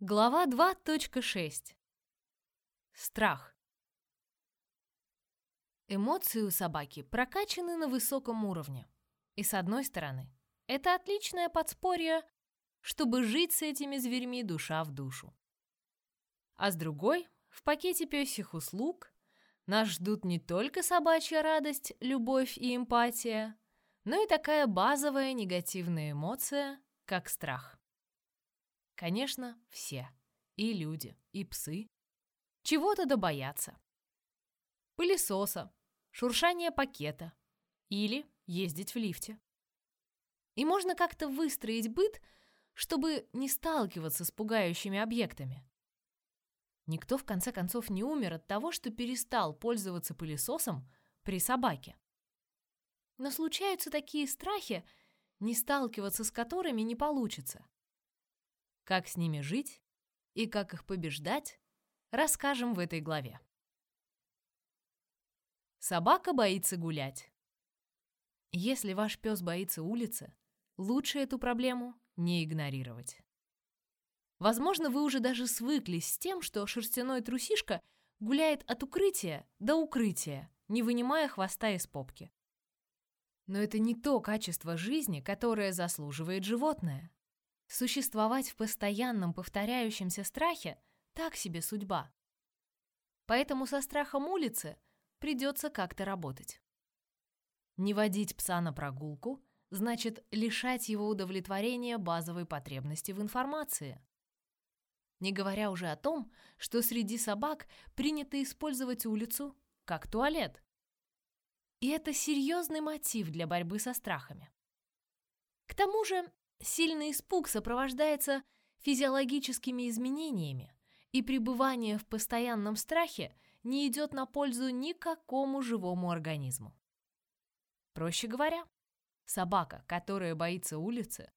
Глава 2.6. Страх. Эмоции у собаки прокачаны на высоком уровне. И с одной стороны, это отличное подспорье, чтобы жить с этими зверьми душа в душу. А с другой, в пакете пёсих услуг нас ждут не только собачья радость, любовь и эмпатия, но и такая базовая негативная эмоция, как страх. Конечно, все. И люди, и псы. Чего-то да. Пылесоса, шуршание пакета или ездить в лифте. И можно как-то выстроить быт, чтобы не сталкиваться с пугающими объектами. Никто в конце концов не умер от того, что перестал пользоваться пылесосом при собаке. Но случаются такие страхи, не сталкиваться с которыми не получится. Как с ними жить и как их побеждать, расскажем в этой главе. Собака боится гулять. Если ваш пес боится улицы, лучше эту проблему не игнорировать. Возможно, вы уже даже свыклись с тем, что шерстяной трусишка гуляет от укрытия до укрытия, не вынимая хвоста из попки. Но это не то качество жизни, которое заслуживает животное. Существовать в постоянном повторяющемся страхе – так себе судьба. Поэтому со страхом улицы придется как-то работать. Не водить пса на прогулку – значит лишать его удовлетворения базовой потребности в информации. Не говоря уже о том, что среди собак принято использовать улицу как туалет. И это серьезный мотив для борьбы со страхами. К тому же Сильный испуг сопровождается физиологическими изменениями, и пребывание в постоянном страхе не идет на пользу никакому живому организму. Проще говоря, собака, которая боится улицы,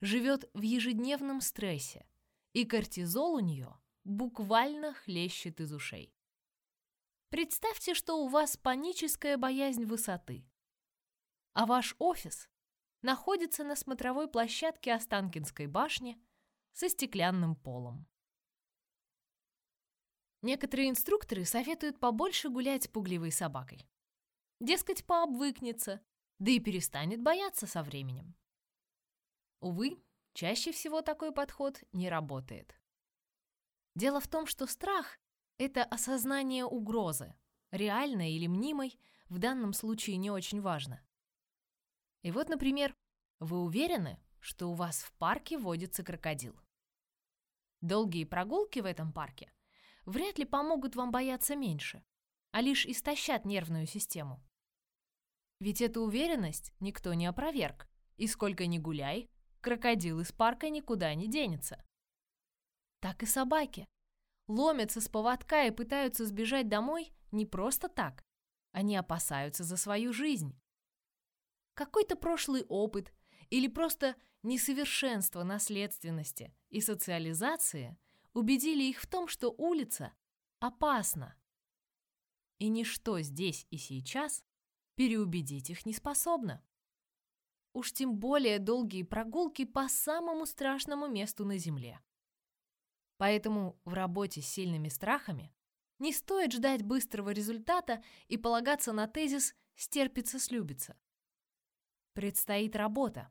живет в ежедневном стрессе, и кортизол у нее буквально хлещет из ушей. Представьте, что у вас паническая боязнь высоты, а ваш офис находится на смотровой площадке Останкинской башни со стеклянным полом. Некоторые инструкторы советуют побольше гулять с пугливой собакой. Дескать, пообвыкнется, да и перестанет бояться со временем. Увы, чаще всего такой подход не работает. Дело в том, что страх – это осознание угрозы, реальной или мнимой, в данном случае не очень важно. И вот, например, вы уверены, что у вас в парке водится крокодил? Долгие прогулки в этом парке вряд ли помогут вам бояться меньше, а лишь истощат нервную систему. Ведь эту уверенность никто не опроверг, и сколько ни гуляй, крокодил из парка никуда не денется. Так и собаки. Ломятся с поводка и пытаются сбежать домой не просто так. Они опасаются за свою жизнь. Какой-то прошлый опыт или просто несовершенство наследственности и социализации убедили их в том, что улица опасна. И ничто здесь и сейчас переубедить их не способно. Уж тем более долгие прогулки по самому страшному месту на Земле. Поэтому в работе с сильными страхами не стоит ждать быстрого результата и полагаться на тезис «стерпится-слюбится». Предстоит работа.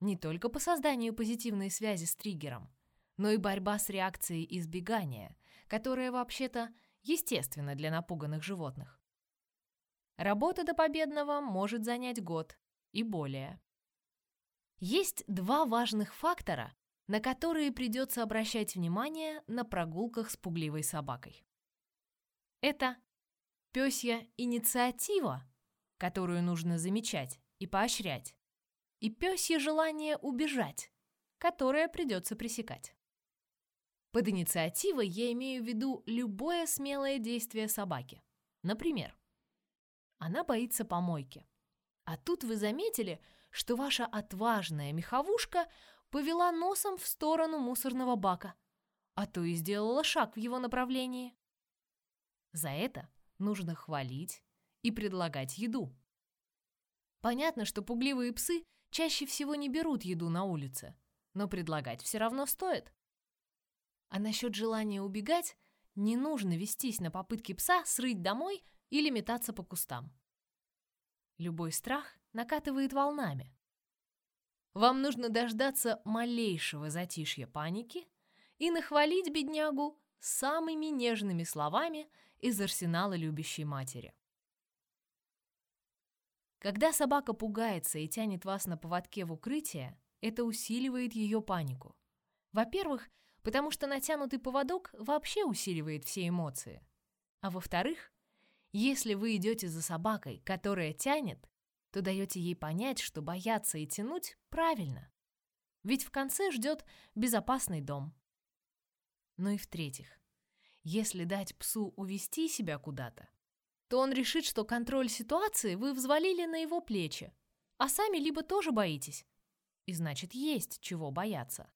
Не только по созданию позитивной связи с триггером, но и борьба с реакцией избегания, которая вообще-то естественна для напуганных животных. Работа до победного может занять год и более. Есть два важных фактора, на которые придется обращать внимание на прогулках с пугливой собакой. Это пёсья инициатива, которую нужно замечать, и поощрять, и пёсье желание убежать, которое придется пресекать. Под инициативой я имею в виду любое смелое действие собаки. Например, она боится помойки. А тут вы заметили, что ваша отважная меховушка повела носом в сторону мусорного бака, а то и сделала шаг в его направлении. За это нужно хвалить и предлагать еду. Понятно, что пугливые псы чаще всего не берут еду на улице, но предлагать все равно стоит. А насчет желания убегать не нужно вестись на попытки пса срыть домой или метаться по кустам. Любой страх накатывает волнами. Вам нужно дождаться малейшего затишья паники и нахвалить беднягу самыми нежными словами из арсенала любящей матери. Когда собака пугается и тянет вас на поводке в укрытие, это усиливает ее панику. Во-первых, потому что натянутый поводок вообще усиливает все эмоции. А во-вторых, если вы идете за собакой, которая тянет, то даете ей понять, что бояться и тянуть правильно. Ведь в конце ждет безопасный дом. Ну и в-третьих, если дать псу увести себя куда-то, то он решит, что контроль ситуации вы взвалили на его плечи, а сами либо тоже боитесь, и значит есть чего бояться,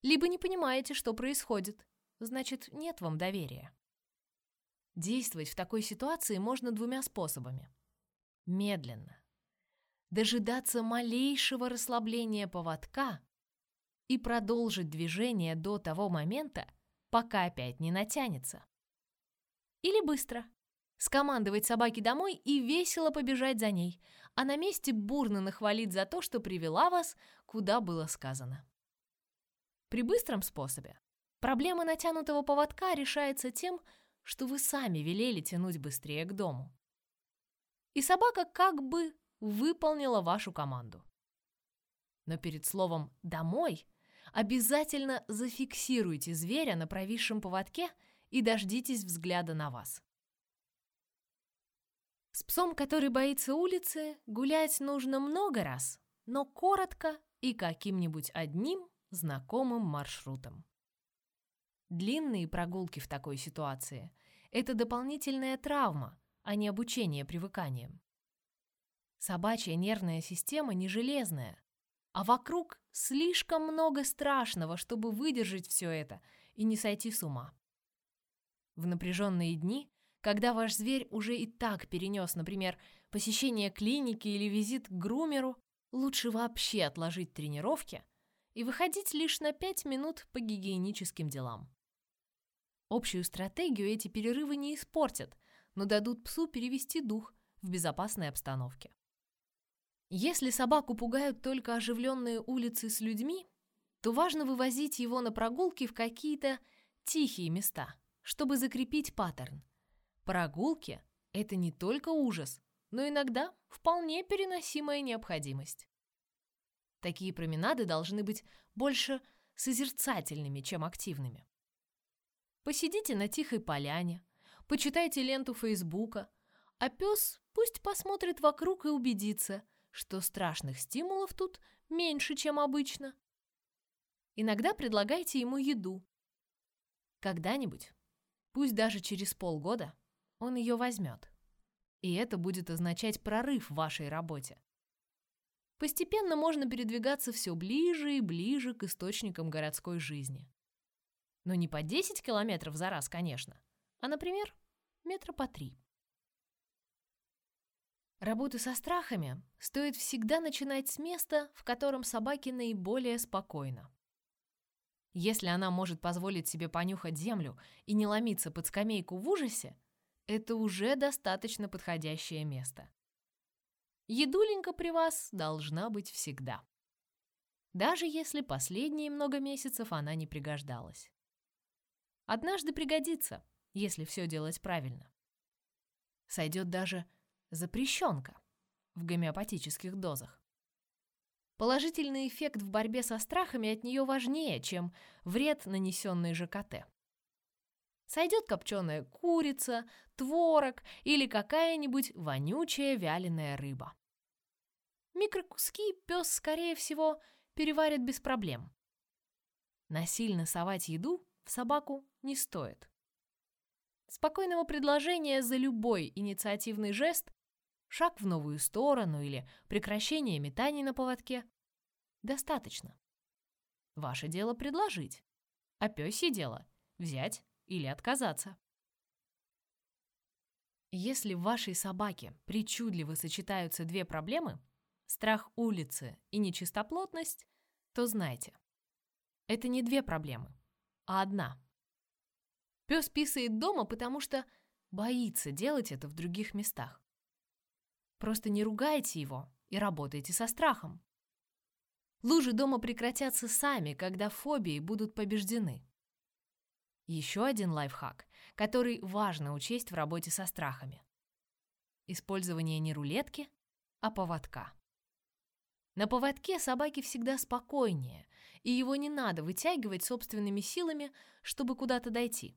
либо не понимаете, что происходит, значит нет вам доверия. Действовать в такой ситуации можно двумя способами. Медленно. Дожидаться малейшего расслабления поводка и продолжить движение до того момента, пока опять не натянется. Или быстро скомандовать собаке домой и весело побежать за ней, а на месте бурно нахвалить за то, что привела вас, куда было сказано. При быстром способе проблема натянутого поводка решается тем, что вы сами велели тянуть быстрее к дому. И собака как бы выполнила вашу команду. Но перед словом «домой» обязательно зафиксируйте зверя на провисшем поводке и дождитесь взгляда на вас. С псом, который боится улицы, гулять нужно много раз, но коротко и каким-нибудь одним знакомым маршрутом. Длинные прогулки в такой ситуации – это дополнительная травма, а не обучение привыканием. Собачья нервная система не железная, а вокруг слишком много страшного, чтобы выдержать все это и не сойти с ума. В напряженные дни когда ваш зверь уже и так перенес, например, посещение клиники или визит к грумеру, лучше вообще отложить тренировки и выходить лишь на 5 минут по гигиеническим делам. Общую стратегию эти перерывы не испортят, но дадут псу перевести дух в безопасной обстановке. Если собаку пугают только оживленные улицы с людьми, то важно вывозить его на прогулки в какие-то тихие места, чтобы закрепить паттерн. Прогулки – это не только ужас, но иногда вполне переносимая необходимость. Такие променады должны быть больше созерцательными, чем активными. Посидите на тихой поляне, почитайте ленту Фейсбука, а пес пусть посмотрит вокруг и убедится, что страшных стимулов тут меньше, чем обычно. Иногда предлагайте ему еду. Когда-нибудь, пусть даже через полгода, он ее возьмет. И это будет означать прорыв в вашей работе. Постепенно можно передвигаться все ближе и ближе к источникам городской жизни. Но не по 10 километров за раз, конечно, а, например, метра по три. Работу со страхами стоит всегда начинать с места, в котором собаке наиболее спокойно. Если она может позволить себе понюхать землю и не ломиться под скамейку в ужасе, это уже достаточно подходящее место. Едуленька при вас должна быть всегда. Даже если последние много месяцев она не пригождалась. Однажды пригодится, если все делать правильно. Сойдет даже запрещенка в гомеопатических дозах. Положительный эффект в борьбе со страхами от нее важнее, чем вред, нанесенный ЖКТ. Сойдет копченая курица, творог или какая-нибудь вонючая вяленая рыба. Микрокуски пес, скорее всего, переварит без проблем. Насильно совать еду в собаку не стоит. Спокойного предложения за любой инициативный жест, шаг в новую сторону или прекращение метаний на поводке достаточно. Ваше дело предложить, а пёсье дело взять или отказаться. Если в вашей собаке причудливо сочетаются две проблемы – страх улицы и нечистоплотность, то знайте, это не две проблемы, а одна. Пес писает дома, потому что боится делать это в других местах. Просто не ругайте его и работайте со страхом. Лужи дома прекратятся сами, когда фобии будут побеждены. Еще один лайфхак, который важно учесть в работе со страхами. Использование не рулетки, а поводка. На поводке собаки всегда спокойнее, и его не надо вытягивать собственными силами, чтобы куда-то дойти.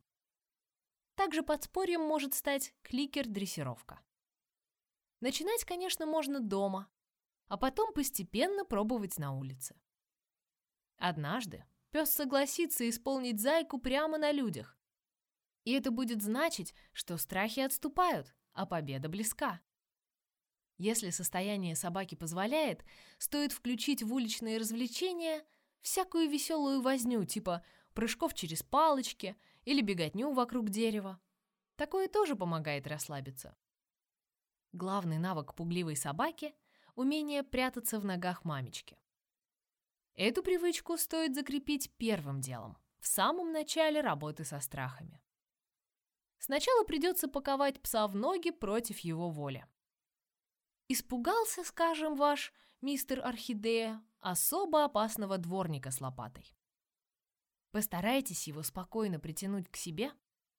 Также подспорьем может стать кликер-дрессировка. Начинать, конечно, можно дома, а потом постепенно пробовать на улице. Однажды пес согласится исполнить зайку прямо на людях. И это будет значить, что страхи отступают, а победа близка. Если состояние собаки позволяет, стоит включить в уличные развлечения всякую веселую возню, типа прыжков через палочки или беготню вокруг дерева. Такое тоже помогает расслабиться. Главный навык пугливой собаки – умение прятаться в ногах мамечки. Эту привычку стоит закрепить первым делом, в самом начале работы со страхами. Сначала придется паковать пса в ноги против его воли. Испугался, скажем, ваш мистер Орхидея особо опасного дворника с лопатой. Постарайтесь его спокойно притянуть к себе,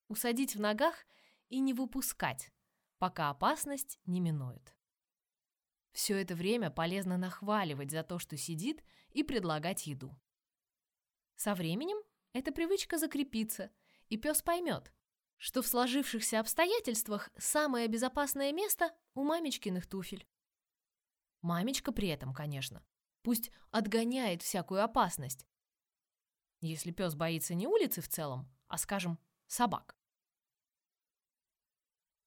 усадить в ногах и не выпускать, пока опасность не минует. Все это время полезно нахваливать за то, что сидит, и предлагать еду. Со временем эта привычка закрепится, и пес поймет, что в сложившихся обстоятельствах самое безопасное место у мамечкиных туфель. Мамечка при этом, конечно, пусть отгоняет всякую опасность, если пес боится не улицы в целом, а, скажем, собак.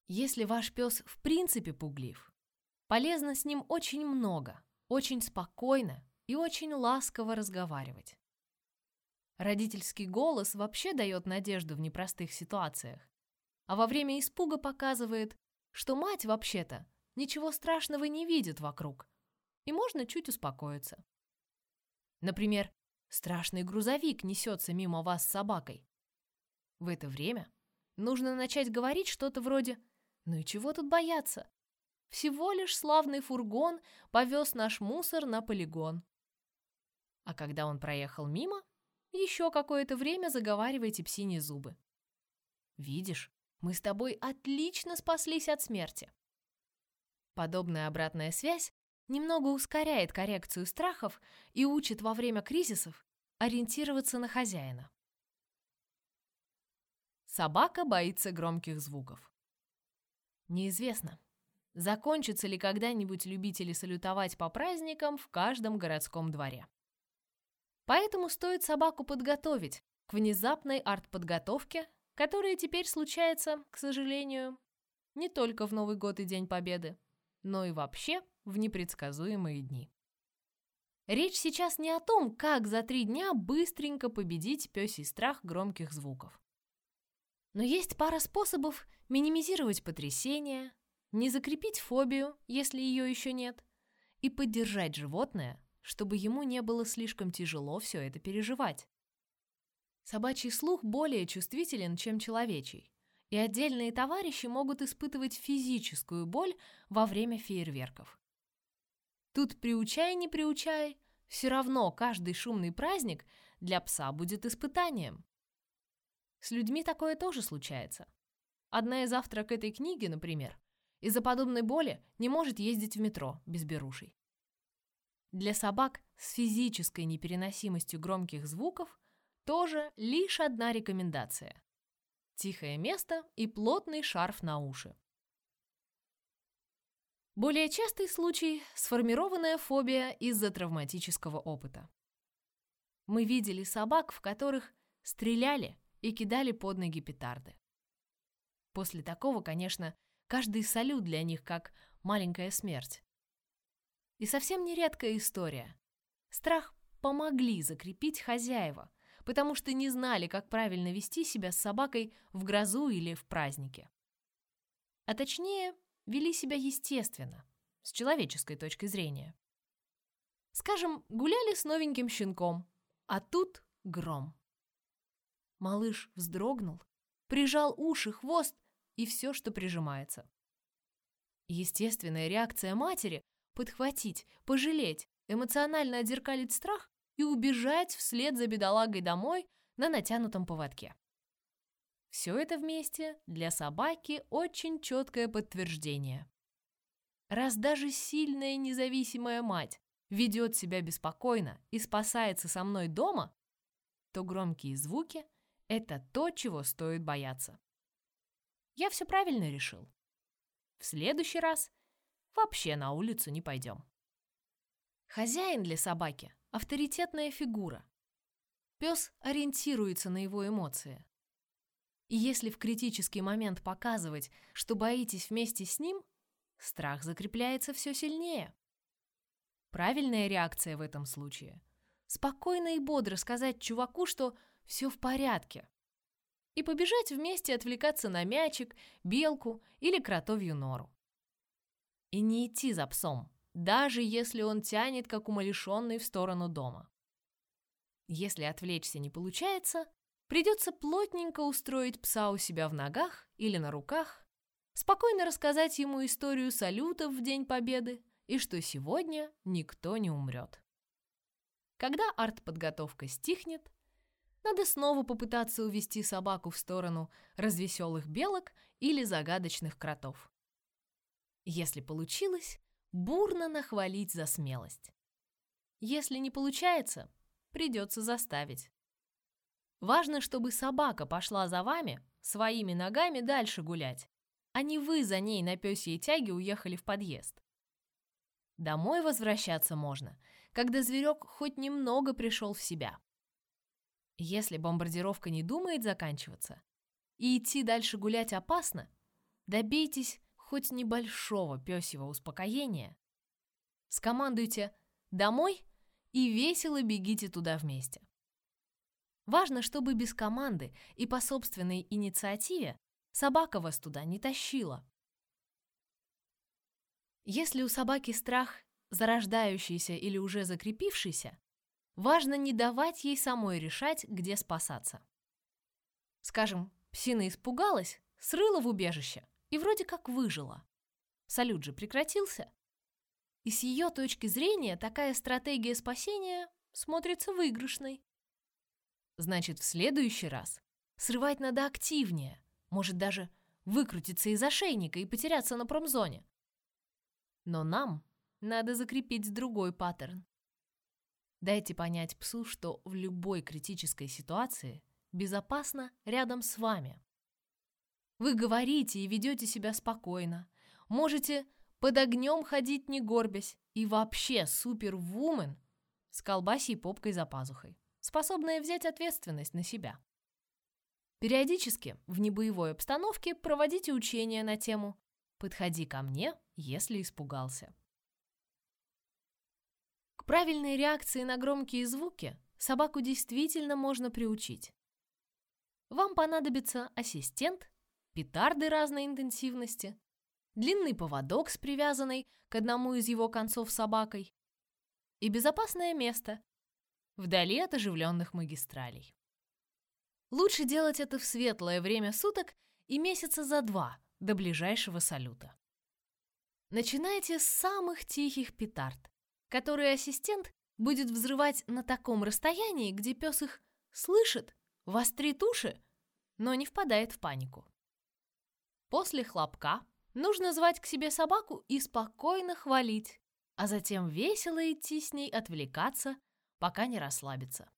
Если ваш пес в принципе пуглив, полезно с ним очень много, очень спокойно и очень ласково разговаривать. Родительский голос вообще дает надежду в непростых ситуациях, а во время испуга показывает, что мать вообще-то ничего страшного не видит вокруг, и можно чуть успокоиться. Например, страшный грузовик несется мимо вас с собакой. В это время нужно начать говорить что-то вроде «Ну и чего тут бояться? Всего лишь славный фургон повез наш мусор на полигон». А когда он проехал мимо, еще какое-то время заговаривайте псине зубы. «Видишь, мы с тобой отлично спаслись от смерти». Подобная обратная связь немного ускоряет коррекцию страхов и учит во время кризисов ориентироваться на хозяина. Собака боится громких звуков. Неизвестно, закончатся ли когда-нибудь любители салютовать по праздникам в каждом городском дворе. Поэтому стоит собаку подготовить к внезапной артподготовке, которая теперь случается, к сожалению, не только в Новый год и День Победы, но и вообще в непредсказуемые дни. Речь сейчас не о том, как за три дня быстренько победить пёсий страх громких звуков. Но есть пара способов минимизировать потрясение, не закрепить фобию, если ее еще нет, и поддержать животное, чтобы ему не было слишком тяжело все это переживать. Собачий слух более чувствителен, чем человечий, и отдельные товарищи могут испытывать физическую боль во время фейерверков. Тут приучай, не приучай, все равно каждый шумный праздник для пса будет испытанием. С людьми такое тоже случается. Одна из автора к этой книге, например, из-за подобной боли не может ездить в метро без берушей. Для собак с физической непереносимостью громких звуков тоже лишь одна рекомендация. Тихое место и плотный шарф на уши. Более частый случай – сформированная фобия из-за травматического опыта. Мы видели собак, в которых стреляли и кидали под ноги петарды. После такого, конечно, каждый салют для них как маленькая смерть. И совсем нередкая история. Страх помогли закрепить хозяева, потому что не знали, как правильно вести себя с собакой в грозу или в празднике. А точнее, вели себя естественно, с человеческой точки зрения. Скажем, гуляли с новеньким щенком, а тут гром. Малыш вздрогнул, прижал уши, хвост и все, что прижимается. Естественная реакция матери – подхватить, пожалеть, эмоционально отзеркалить страх и убежать вслед за бедолагой домой на натянутом поводке. Все это вместе для собаки очень четкое подтверждение. Раз даже сильная независимая мать ведет себя беспокойно и спасается со мной дома, то громкие звуки – это то, чего стоит бояться. Я все правильно решил. В следующий раз вообще на улицу не пойдем. Хозяин для собаки – авторитетная фигура. Пес ориентируется на его эмоции. И если в критический момент показывать, что боитесь вместе с ним, страх закрепляется все сильнее. Правильная реакция в этом случае – спокойно и бодро сказать чуваку, что все в порядке, и побежать вместе отвлекаться на мячик, белку или кротовью нору. И не идти за псом, даже если он тянет, как умалишенный, в сторону дома. Если отвлечься не получается, придется плотненько устроить пса у себя в ногах или на руках, спокойно рассказать ему историю салютов в День Победы и что сегодня никто не умрет. Когда артподготовка стихнет, надо снова попытаться увести собаку в сторону развеселых белок или загадочных кротов. Если получилось, бурно нахвалить за смелость. Если не получается, придется заставить. Важно, чтобы собака пошла за вами своими ногами дальше гулять, а не вы за ней на пёсьей тяге уехали в подъезд. Домой возвращаться можно, когда зверек хоть немного пришел в себя. Если бомбардировка не думает заканчиваться, и идти дальше гулять опасно, добейтесь хоть небольшого пёсьего успокоения. Скомандуйте «домой» и весело бегите туда вместе. Важно, чтобы без команды и по собственной инициативе собака вас туда не тащила. Если у собаки страх зарождающийся или уже закрепившийся, важно не давать ей самой решать, где спасаться. Скажем, псина испугалась, срыла в убежище и вроде как выжила. Салют же прекратился. И с ее точки зрения такая стратегия спасения смотрится выигрышной. Значит, в следующий раз срывать надо активнее, может даже выкрутиться из ошейника и потеряться на промзоне. Но нам надо закрепить другой паттерн. Дайте понять псу, что в любой критической ситуации безопасно рядом с вами. Вы говорите и ведете себя спокойно. Можете под огнем ходить не горбясь и вообще супервумен с колбасей попкой за пазухой, способная взять ответственность на себя. Периодически в небоевой обстановке проводите учения на тему «Подходи ко мне, если испугался». Правильной реакции на громкие звуки собаку действительно можно приучить. Вам понадобится ассистент, петарды разной интенсивности, длинный поводок с привязанной к одному из его концов собакой и безопасное место вдали от оживленных магистралей. Лучше делать это в светлое время суток и месяца за два до ближайшего салюта. Начинайте с самых тихих петард, которые ассистент будет взрывать на таком расстоянии, где пес их слышит, вострит уши, но не впадает в панику. После хлопка нужно звать к себе собаку и спокойно хвалить, а затем весело идти с ней отвлекаться, пока не расслабится.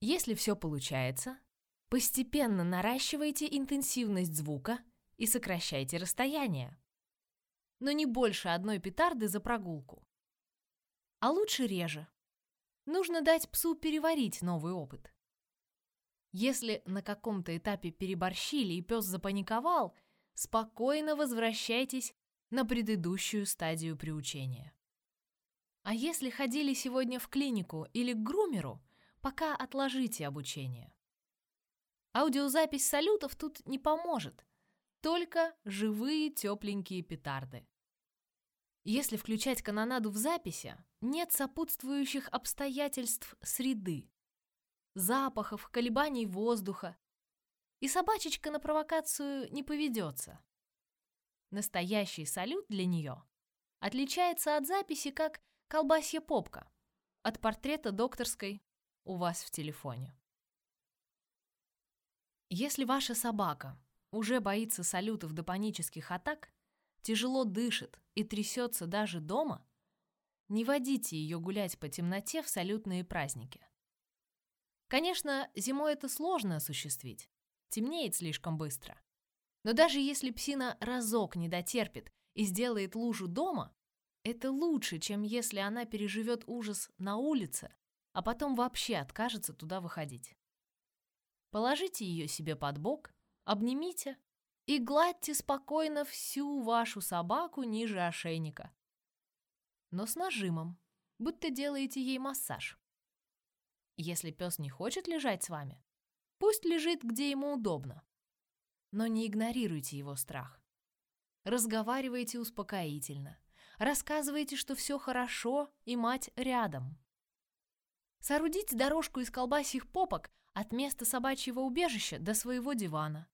Если все получается, постепенно наращивайте интенсивность звука и сокращайте расстояние но не больше одной петарды за прогулку. А лучше реже. Нужно дать псу переварить новый опыт. Если на каком-то этапе переборщили и пес запаниковал, спокойно возвращайтесь на предыдущую стадию приучения. А если ходили сегодня в клинику или к грумеру, пока отложите обучение. Аудиозапись салютов тут не поможет, только живые тепленькие петарды. Если включать канонаду в записи, нет сопутствующих обстоятельств среды, запахов, колебаний воздуха. и собачечка на провокацию не поведется. Настоящий салют для нее отличается от записи как колбасья попка от портрета докторской у вас в телефоне. Если ваша собака уже боится салютов до панических атак, тяжело дышит и трясется даже дома, не водите ее гулять по темноте в салютные праздники. Конечно, зимой это сложно осуществить, темнеет слишком быстро. Но даже если псина разок не дотерпит и сделает лужу дома, это лучше, чем если она переживет ужас на улице, а потом вообще откажется туда выходить. Положите ее себе под бок, обнимите и гладьте спокойно всю вашу собаку ниже ошейника. Но с нажимом, будто делаете ей массаж. Если пес не хочет лежать с вами, пусть лежит, где ему удобно. Но не игнорируйте его страх. Разговаривайте успокоительно. Рассказывайте, что все хорошо и мать рядом. Соорудите дорожку из колбасьих попок от места собачьего убежища до своего дивана.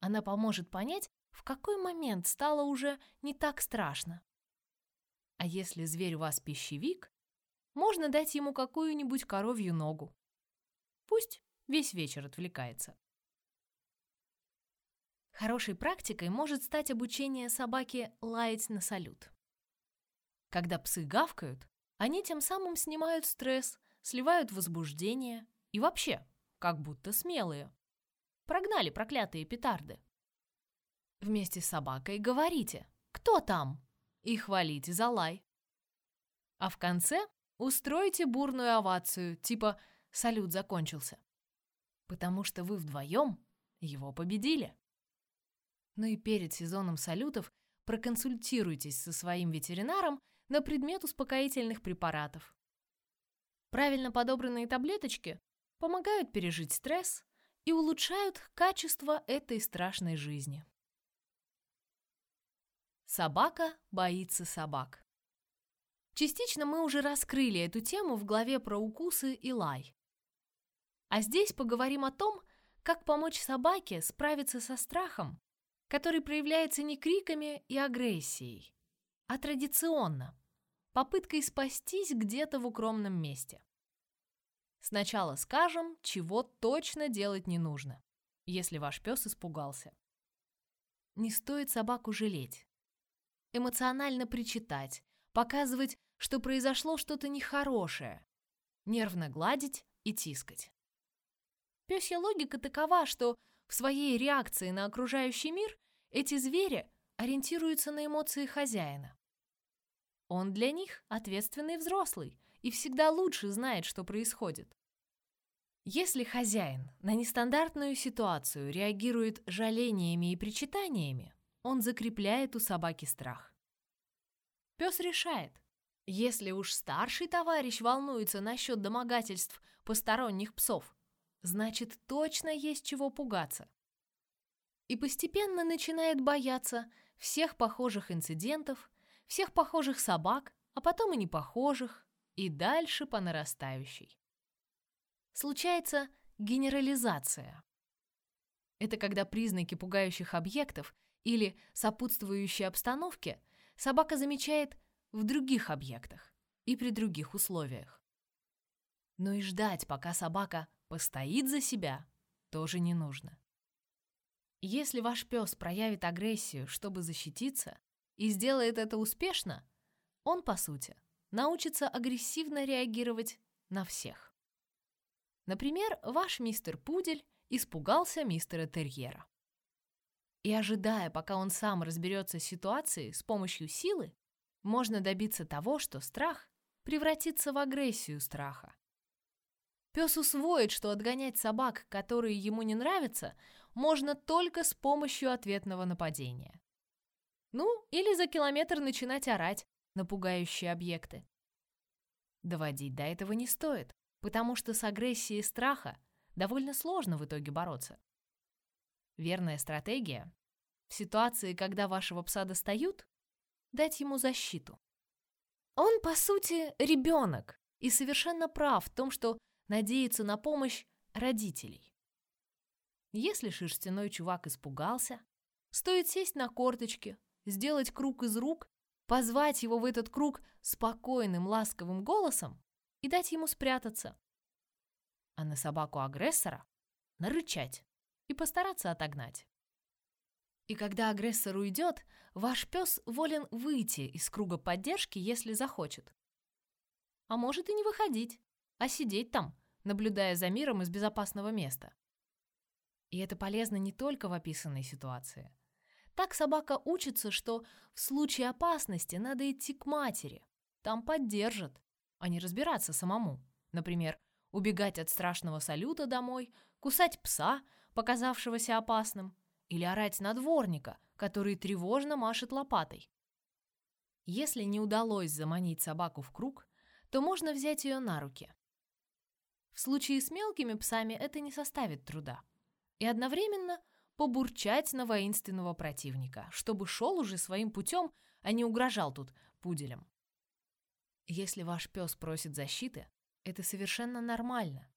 Она поможет понять, в какой момент стало уже не так страшно. А если зверь у вас пищевик, можно дать ему какую-нибудь коровью ногу. Пусть весь вечер отвлекается. Хорошей практикой может стать обучение собаке лаять на салют. Когда псы гавкают, они тем самым снимают стресс, сливают возбуждение и вообще, как будто смелые. Прогнали проклятые петарды. Вместе с собакой говорите «Кто там?» и хвалите за лай. А в конце Устройте бурную овацию, типа «салют закончился». Потому что вы вдвоем его победили. Ну и перед сезоном салютов проконсультируйтесь со своим ветеринаром на предмет успокоительных препаратов. Правильно подобранные таблеточки помогают пережить стресс и улучшают качество этой страшной жизни. Собака боится собак. Частично мы уже раскрыли эту тему в главе про укусы и лай. А здесь поговорим о том, как помочь собаке справиться со страхом, который проявляется не криками и агрессией, а традиционно, попыткой спастись где-то в укромном месте. Сначала скажем, чего точно делать не нужно, если ваш пес испугался. Не стоит собаку жалеть, эмоционально причитать, показывать, что произошло что-то нехорошее, нервно гладить и тискать. Пёсья логика такова, что в своей реакции на окружающий мир эти звери ориентируются на эмоции хозяина. Он для них ответственный взрослый и всегда лучше знает, что происходит. Если хозяин на нестандартную ситуацию реагирует жалениями и причитаниями, он закрепляет у собаки страх. Пес решает, если уж старший товарищ волнуется насчет домогательств посторонних псов, значит, точно есть чего пугаться. И постепенно начинает бояться всех похожих инцидентов, всех похожих собак, а потом и непохожих, и дальше по нарастающей. Случается генерализация. Это когда признаки пугающих объектов или сопутствующей обстановки собака замечает в других объектах и при других условиях. Но и ждать, пока собака постоит за себя, тоже не нужно. Если ваш пес проявит агрессию, чтобы защититься, и сделает это успешно, он, по сути, научится агрессивно реагировать на всех. Например, ваш мистер Пудель испугался мистера Терьера. И ожидая, пока он сам разберется с ситуацией с помощью силы, можно добиться того, что страх превратится в агрессию страха. Пес усвоит, что отгонять собак, которые ему не нравятся, можно только с помощью ответного нападения. Ну, или за километр начинать орать на пугающие объекты. Доводить до этого не стоит, потому что с агрессией страха довольно сложно в итоге бороться. Верная стратегия в ситуации, когда вашего пса достают, дать ему защиту. Он, по сути, ребенок и совершенно прав в том, что надеется на помощь родителей. Если шерстяной чувак испугался, стоит сесть на корточки, сделать круг из рук, позвать его в этот круг спокойным, ласковым голосом и дать ему спрятаться. А на собаку-агрессора нарычать и постараться отогнать. И когда агрессор уйдет, ваш пес волен выйти из круга поддержки, если захочет. А может и не выходить, а сидеть там, наблюдая за миром из безопасного места. И это полезно не только в описанной ситуации. Так собака учится, что в случае опасности надо идти к матери. Там поддержат, а не разбираться самому. Например, убегать от страшного салюта домой, кусать пса, показавшегося опасным, или орать на дворника, который тревожно машет лопатой. Если не удалось заманить собаку в круг, то можно взять ее на руки. В случае с мелкими псами это не составит труда и одновременно побурчать на воинственного противника, чтобы шел уже своим путем, а не угрожал тут пуделям. Если ваш пес просит защиты, это совершенно нормально.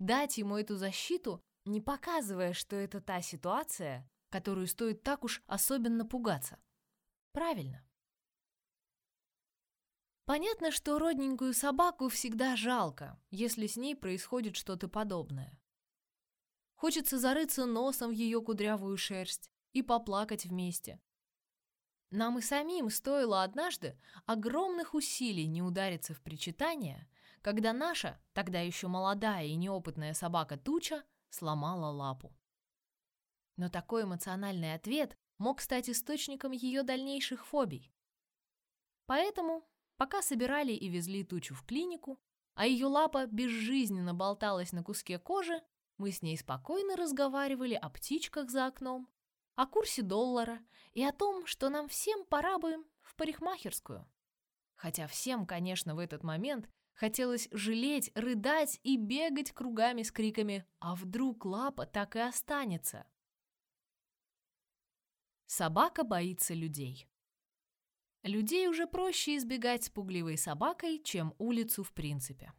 Дать ему эту защиту, не показывая, что это та ситуация, которую стоит так уж особенно пугаться. Правильно. Понятно, что родненькую собаку всегда жалко, если с ней происходит что-то подобное. Хочется зарыться носом в ее кудрявую шерсть и поплакать вместе. Нам и самим стоило однажды огромных усилий не удариться в причитание, когда наша, тогда еще молодая и неопытная собака Туча, сломала лапу. Но такой эмоциональный ответ мог стать источником ее дальнейших фобий. Поэтому, пока собирали и везли Тучу в клинику, а ее лапа безжизненно болталась на куске кожи, мы с ней спокойно разговаривали о птичках за окном, о курсе доллара и о том, что нам всем пора бы в парикмахерскую. Хотя всем, конечно, в этот момент хотелось жалеть, рыдать и бегать кругами с криками «А вдруг лапа так и останется?» Собака боится людей. Людей уже проще избегать с пугливой собакой, чем улицу в принципе.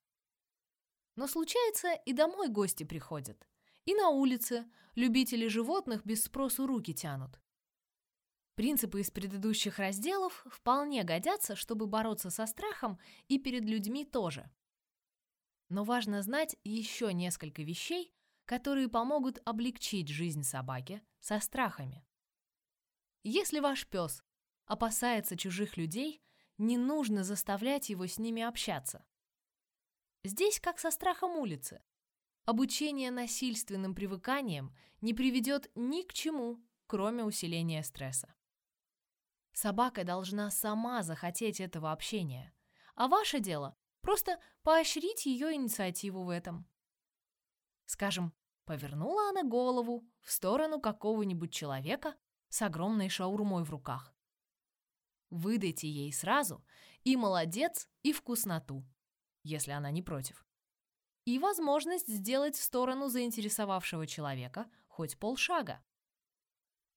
Но случается, и домой гости приходят. И на улице любители животных без спросу руки тянут. Принципы из предыдущих разделов вполне годятся, чтобы бороться со страхом и перед людьми тоже. Но важно знать еще несколько вещей, которые помогут облегчить жизнь собаки со страхами. Если ваш пес опасается чужих людей, не нужно заставлять его с ними общаться. Здесь как со страхом улицы. Обучение насильственным привыканиям не приведет ни к чему, кроме усиления стресса. Собака должна сама захотеть этого общения, а ваше дело – просто поощрить ее инициативу в этом. Скажем, повернула она голову в сторону какого-нибудь человека с огромной шаурмой в руках. Выдайте ей сразу и молодец, и вкусноту если она не против. И возможность сделать в сторону заинтересовавшего человека хоть полшага.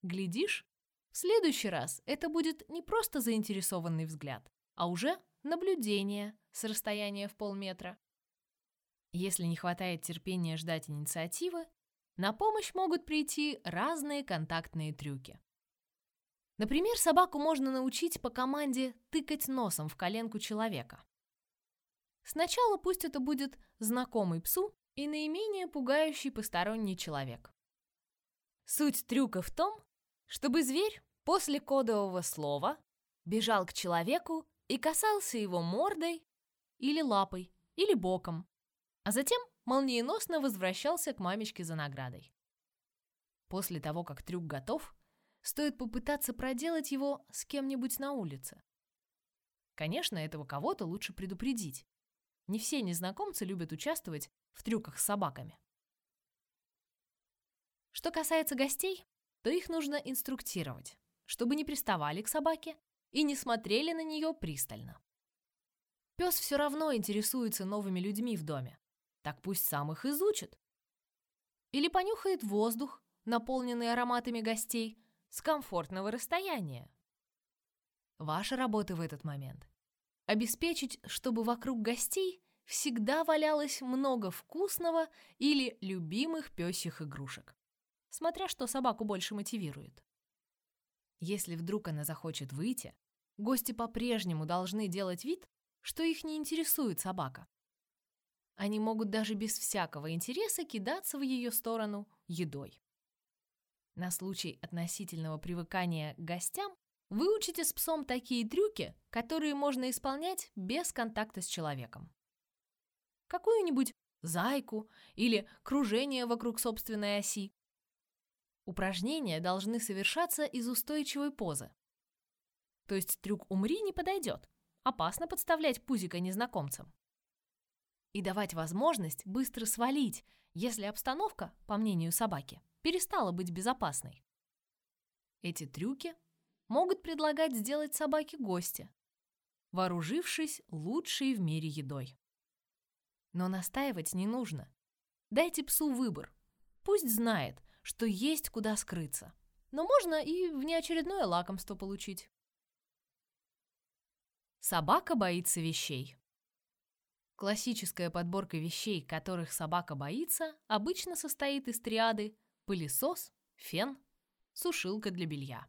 Глядишь, в следующий раз это будет не просто заинтересованный взгляд, а уже наблюдение с расстояния в полметра. Если не хватает терпения ждать инициативы, на помощь могут прийти разные контактные трюки. Например, собаку можно научить по команде тыкать носом в коленку человека. Сначала пусть это будет знакомый псу и наименее пугающий посторонний человек. Суть трюка в том, чтобы зверь после кодового слова бежал к человеку и касался его мордой или лапой, или боком, а затем молниеносно возвращался к мамечке за наградой. После того, как трюк готов, стоит попытаться проделать его с кем-нибудь на улице. Конечно, этого кого-то лучше предупредить, не все незнакомцы любят участвовать в трюках с собаками. Что касается гостей, то их нужно инструктировать, чтобы не приставали к собаке и не смотрели на нее пристально. Пес все равно интересуется новыми людьми в доме, так пусть сам их изучит. Или понюхает воздух, наполненный ароматами гостей, с комфортного расстояния. Ваша работа в этот момент обеспечить, чтобы вокруг гостей всегда валялось много вкусного или любимых пёсьих игрушек. Смотря что собаку больше мотивирует. Если вдруг она захочет выйти, гости по-прежнему должны делать вид, что их не интересует собака. Они могут даже без всякого интереса кидаться в ее сторону едой. На случай относительного привыкания к гостям выучите с псом такие трюки, которые можно исполнять без контакта с человеком. Какую-нибудь зайку или кружение вокруг собственной оси. Упражнения должны совершаться из устойчивой позы. То есть трюк «умри» не подойдет. Опасно подставлять пузико незнакомцам. И давать возможность быстро свалить, если обстановка, по мнению собаки, перестала быть безопасной. Эти трюки могут предлагать сделать собаке гости, вооружившись лучшей в мире едой. Но настаивать не нужно. Дайте псу выбор. Пусть знает, что есть куда скрыться. Но можно и внеочередное лакомство получить. Собака боится вещей. Классическая подборка вещей, которых собака боится, обычно состоит из триады пылесос, фен, сушилка для белья.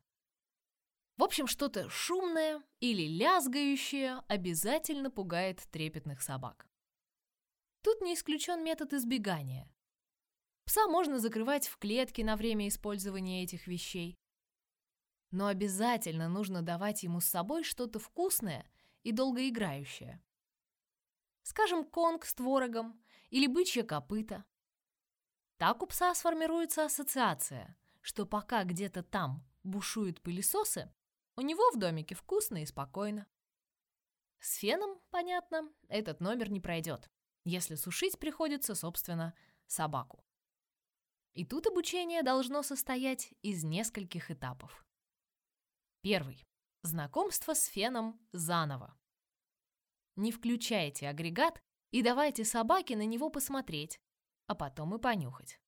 В общем, что-то шумное или лязгающее обязательно пугает трепетных собак. Тут не исключен метод избегания. Пса можно закрывать в клетке на время использования этих вещей. Но обязательно нужно давать ему с собой что-то вкусное и долгоиграющее. Скажем, конг с творогом или бычье копыта. Так у пса сформируется ассоциация, что пока где-то там бушуют пылесосы, у него в домике вкусно и спокойно. С феном, понятно, этот номер не пройдет если сушить приходится, собственно, собаку. И тут обучение должно состоять из нескольких этапов. Первый. Знакомство с феном заново. Не включайте агрегат и давайте собаке на него посмотреть, а потом и понюхать.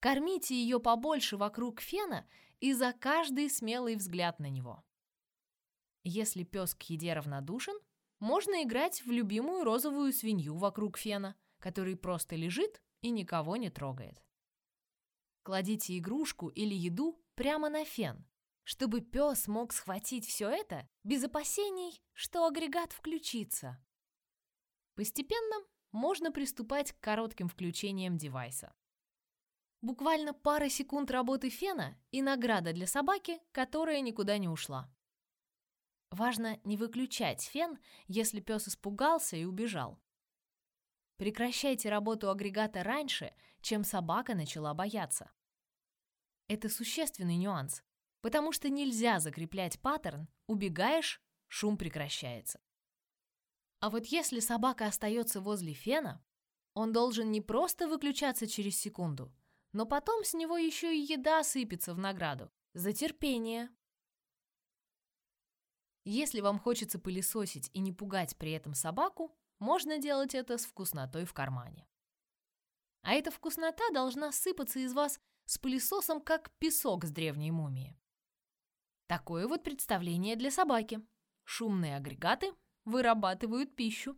Кормите ее побольше вокруг фена и за каждый смелый взгляд на него. Если пес к еде равнодушен, можно играть в любимую розовую свинью вокруг фена, который просто лежит и никого не трогает. Кладите игрушку или еду прямо на фен, чтобы пес мог схватить все это без опасений, что агрегат включится. Постепенно можно приступать к коротким включениям девайса. Буквально пара секунд работы фена и награда для собаки, которая никуда не ушла. Важно не выключать фен, если пес испугался и убежал. Прекращайте работу агрегата раньше, чем собака начала бояться. Это существенный нюанс, потому что нельзя закреплять паттерн «убегаешь, шум прекращается». А вот если собака остается возле фена, он должен не просто выключаться через секунду, но потом с него еще и еда сыпется в награду за терпение. Если вам хочется пылесосить и не пугать при этом собаку, можно делать это с вкуснотой в кармане. А эта вкуснота должна сыпаться из вас с пылесосом, как песок с древней мумии. Такое вот представление для собаки. Шумные агрегаты вырабатывают пищу.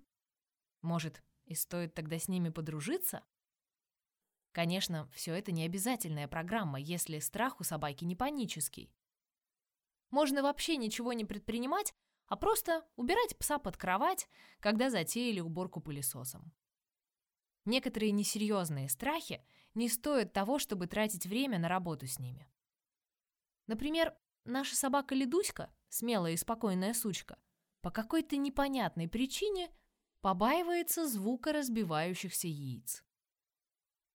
Может, и стоит тогда с ними подружиться? Конечно, все это не обязательная программа, если страх у собаки не панический. Можно вообще ничего не предпринимать, а просто убирать пса под кровать, когда затеяли уборку пылесосом. Некоторые несерьезные страхи не стоят того, чтобы тратить время на работу с ними. Например, наша собака Ледуська, смелая и спокойная сучка, по какой-то непонятной причине побаивается звука разбивающихся яиц.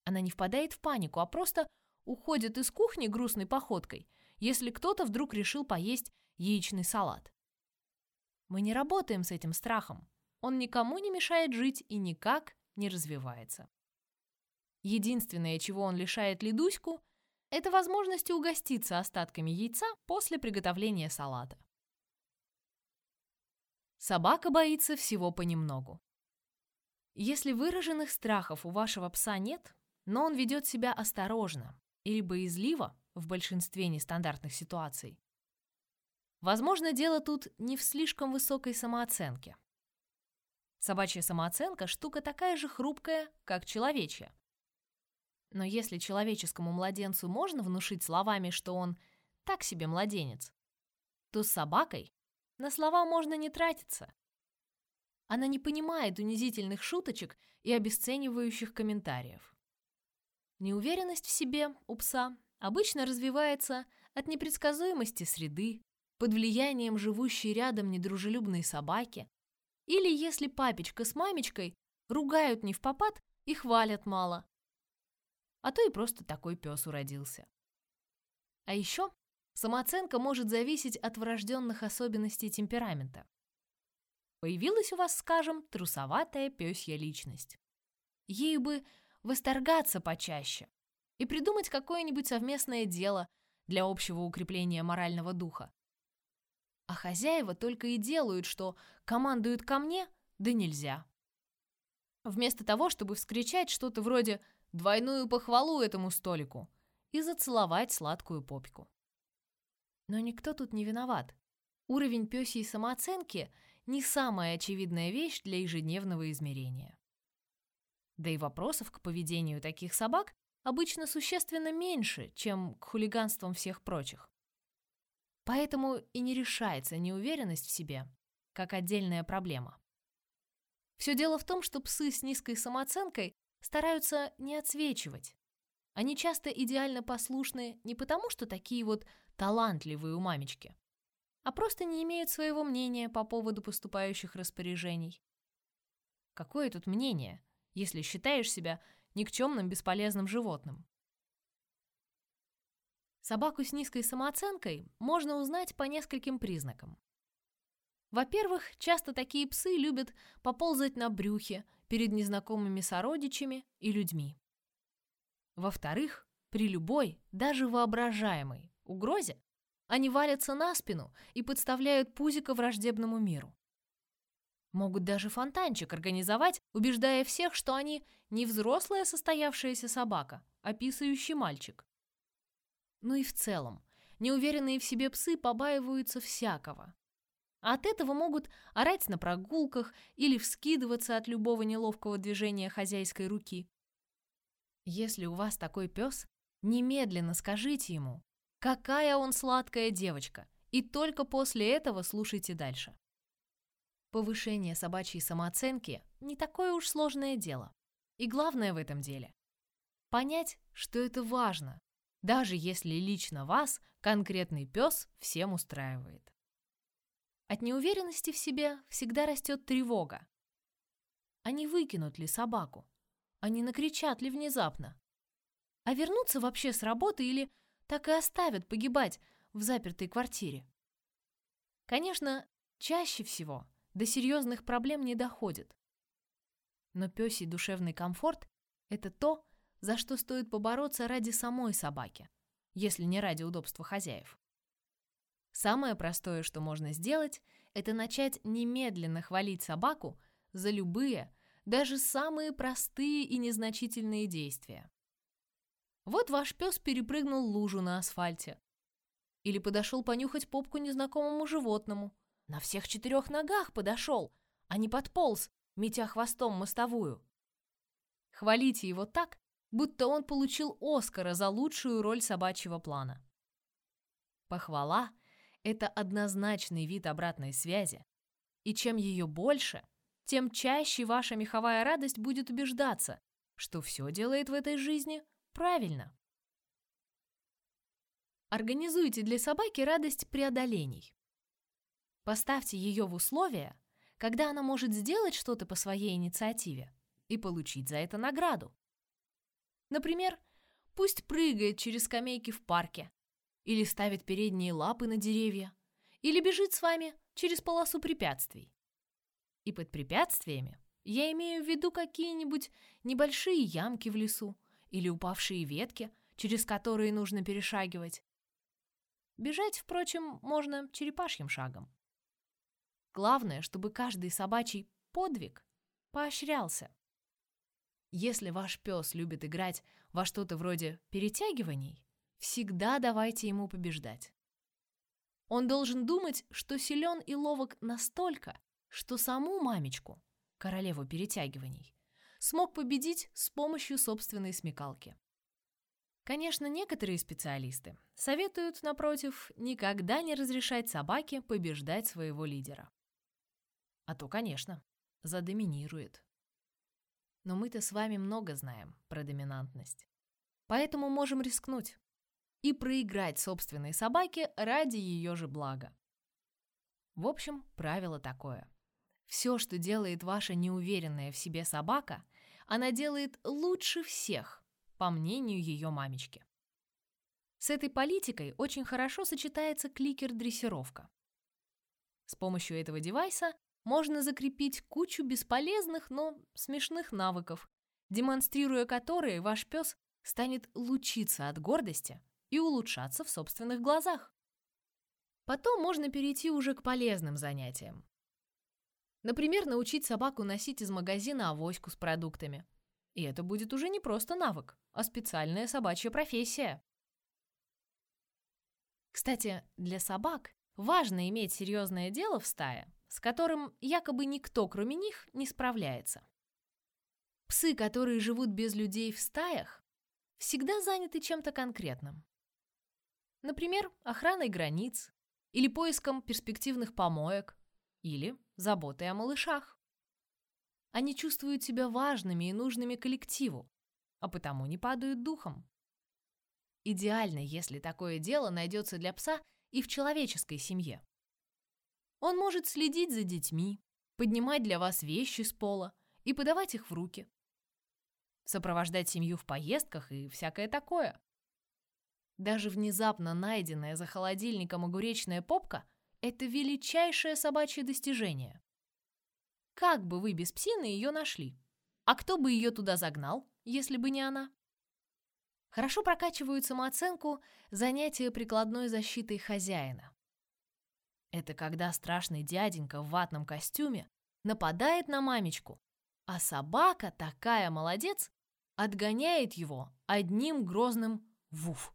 Она не впадает в панику, а просто уходит из кухни грустной походкой если кто-то вдруг решил поесть яичный салат. Мы не работаем с этим страхом. Он никому не мешает жить и никак не развивается. Единственное, чего он лишает Ледуську, это возможности угоститься остатками яйца после приготовления салата. Собака боится всего понемногу. Если выраженных страхов у вашего пса нет, но он ведет себя осторожно или боязливо, в большинстве нестандартных ситуаций. Возможно, дело тут не в слишком высокой самооценке. Собачья самооценка – штука такая же хрупкая, как человечья. Но если человеческому младенцу можно внушить словами, что он так себе младенец, то с собакой на слова можно не тратиться. Она не понимает унизительных шуточек и обесценивающих комментариев. Неуверенность в себе у пса обычно развивается от непредсказуемости среды, под влиянием живущей рядом недружелюбной собаки, или если папечка с мамечкой ругают не в попад и хвалят мало. А то и просто такой пес уродился. А еще самооценка может зависеть от врожденных особенностей темперамента. Появилась у вас, скажем, трусоватая пёсья личность. Ей бы восторгаться почаще и придумать какое-нибудь совместное дело для общего укрепления морального духа. А хозяева только и делают, что командуют ко мне, да нельзя. Вместо того, чтобы вскричать что-то вроде «двойную похвалу этому столику» и зацеловать сладкую попику. Но никто тут не виноват. Уровень пёсьей самооценки не самая очевидная вещь для ежедневного измерения. Да и вопросов к поведению таких собак обычно существенно меньше, чем к хулиганствам всех прочих. Поэтому и не решается неуверенность в себе, как отдельная проблема. Все дело в том, что псы с низкой самооценкой стараются не отсвечивать. Они часто идеально послушны не потому, что такие вот талантливые у мамечки, а просто не имеют своего мнения по поводу поступающих распоряжений. Какое тут мнение, если считаешь себя никчемным бесполезным животным? Собаку с низкой самооценкой можно узнать по нескольким признакам. Во-первых, часто такие псы любят поползать на брюхе перед незнакомыми сородичами и людьми. Во-вторых, при любой, даже воображаемой, угрозе они валятся на спину и подставляют пузико враждебному миру. Могут даже фонтанчик организовать, убеждая всех, что они не взрослая состоявшаяся собака, а писающий мальчик. Ну и в целом, неуверенные в себе псы побаиваются всякого. А от этого могут орать на прогулках или вскидываться от любого неловкого движения хозяйской руки. Если у вас такой пес, немедленно скажите ему, какая он сладкая девочка, и только после этого слушайте дальше. Повышение собачьей самооценки не такое уж сложное дело. И главное в этом деле – понять, что это важно, даже если лично вас конкретный пес всем устраивает. От неуверенности в себе всегда растет тревога. А не выкинут ли собаку? А не накричат ли внезапно? А вернуться вообще с работы или так и оставят погибать в запертой квартире? Конечно, чаще всего до серьезных проблем не доходит. Но пёсий душевный комфорт – это то, за что стоит побороться ради самой собаки, если не ради удобства хозяев. Самое простое, что можно сделать, это начать немедленно хвалить собаку за любые, даже самые простые и незначительные действия. Вот ваш пес перепрыгнул лужу на асфальте. Или подошел понюхать попку незнакомому животному. На всех четырех ногах подошел, а не подполз, метя хвостом мостовую. Хвалите его так, будто он получил Оскара за лучшую роль собачьего плана. Похвала – это однозначный вид обратной связи, и чем ее больше, тем чаще ваша меховая радость будет убеждаться, что все делает в этой жизни правильно. Организуйте для собаки радость преодолений. Поставьте ее в условия, когда она может сделать что-то по своей инициативе и получить за это награду. Например, пусть прыгает через скамейки в парке, или ставит передние лапы на деревья, или бежит с вами через полосу препятствий. И под препятствиями я имею в виду какие-нибудь небольшие ямки в лесу или упавшие ветки, через которые нужно перешагивать. Бежать, впрочем, можно черепашьим шагом. Главное, чтобы каждый собачий подвиг поощрялся. Если ваш пес любит играть во что-то вроде перетягиваний, всегда давайте ему побеждать. Он должен думать, что силен и ловок настолько, что саму мамечку королеву перетягиваний, смог победить с помощью собственной смекалки. Конечно, некоторые специалисты советуют, напротив, никогда не разрешать собаке побеждать своего лидера. А то, конечно, задоминирует. Но мы-то с вами много знаем про доминантность. Поэтому можем рискнуть и проиграть собственной собаке ради ее же блага. В общем, правило такое. Все, что делает ваша неуверенная в себе собака, она делает лучше всех, по мнению ее мамечки. С этой политикой очень хорошо сочетается кликер-дрессировка. С помощью этого девайса можно закрепить кучу бесполезных, но смешных навыков, демонстрируя которые ваш пес станет лучиться от гордости и улучшаться в собственных глазах. Потом можно перейти уже к полезным занятиям. Например, научить собаку носить из магазина авоську с продуктами. И это будет уже не просто навык, а специальная собачья профессия. Кстати, для собак важно иметь серьезное дело в стае, с которым якобы никто, кроме них, не справляется. Псы, которые живут без людей в стаях, всегда заняты чем-то конкретным. Например, охраной границ, или поиском перспективных помоек, или заботой о малышах. Они чувствуют себя важными и нужными коллективу, а потому не падают духом. Идеально, если такое дело найдется для пса и в человеческой семье. Он может следить за детьми, поднимать для вас вещи с пола и подавать их в руки. Сопровождать семью в поездках и всякое такое. Даже внезапно найденная за холодильником огуречная попка – это величайшее собачье достижение. Как бы вы без псины ее нашли? А кто бы ее туда загнал, если бы не она? Хорошо прокачивают самооценку занятия прикладной защитой хозяина. Это когда страшный дяденька в ватном костюме нападает на мамечку, а собака, такая молодец, отгоняет его одним грозным «вуф».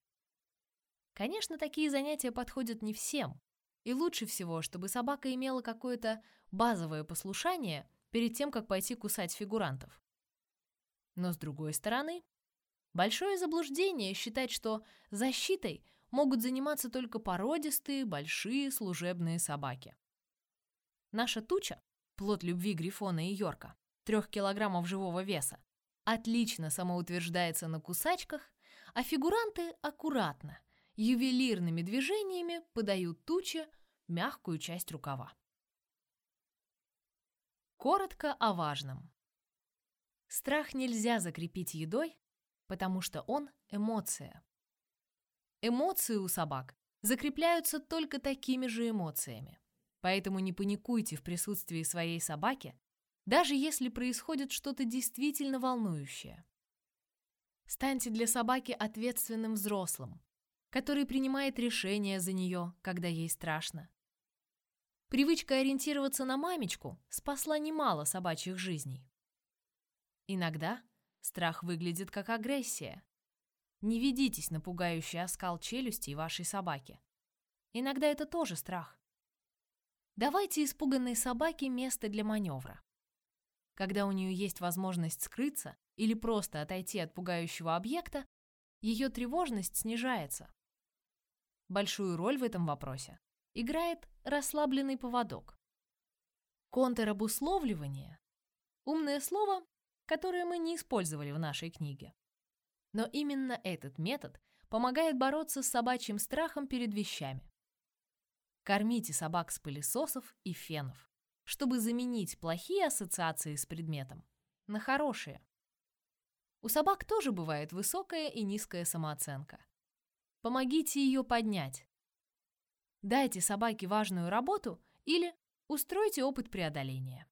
Конечно, такие занятия подходят не всем, и лучше всего, чтобы собака имела какое-то базовое послушание перед тем, как пойти кусать фигурантов. Но с другой стороны, большое заблуждение считать, что защитой могут заниматься только породистые, большие служебные собаки. Наша туча, плод любви Грифона и Йорка, трех килограммов живого веса, отлично самоутверждается на кусачках, а фигуранты аккуратно, ювелирными движениями подают туче мягкую часть рукава. Коротко о важном. Страх нельзя закрепить едой, потому что он эмоция. Эмоции у собак закрепляются только такими же эмоциями. Поэтому не паникуйте в присутствии своей собаки, даже если происходит что-то действительно волнующее. Станьте для собаки ответственным взрослым, который принимает решения за нее, когда ей страшно. Привычка ориентироваться на мамечку спасла немало собачьих жизней. Иногда страх выглядит как агрессия. Не ведитесь на пугающий оскал челюстей вашей собаки. Иногда это тоже страх. Давайте испуганной собаке место для маневра. Когда у нее есть возможность скрыться или просто отойти от пугающего объекта, ее тревожность снижается. Большую роль в этом вопросе играет расслабленный поводок. Контрабусловливание – умное слово, которое мы не использовали в нашей книге. Но именно этот метод помогает бороться с собачьим страхом перед вещами. Кормите собак с пылесосов и фенов, чтобы заменить плохие ассоциации с предметом на хорошие. У собак тоже бывает высокая и низкая самооценка. Помогите ее поднять. Дайте собаке важную работу или устройте опыт преодоления.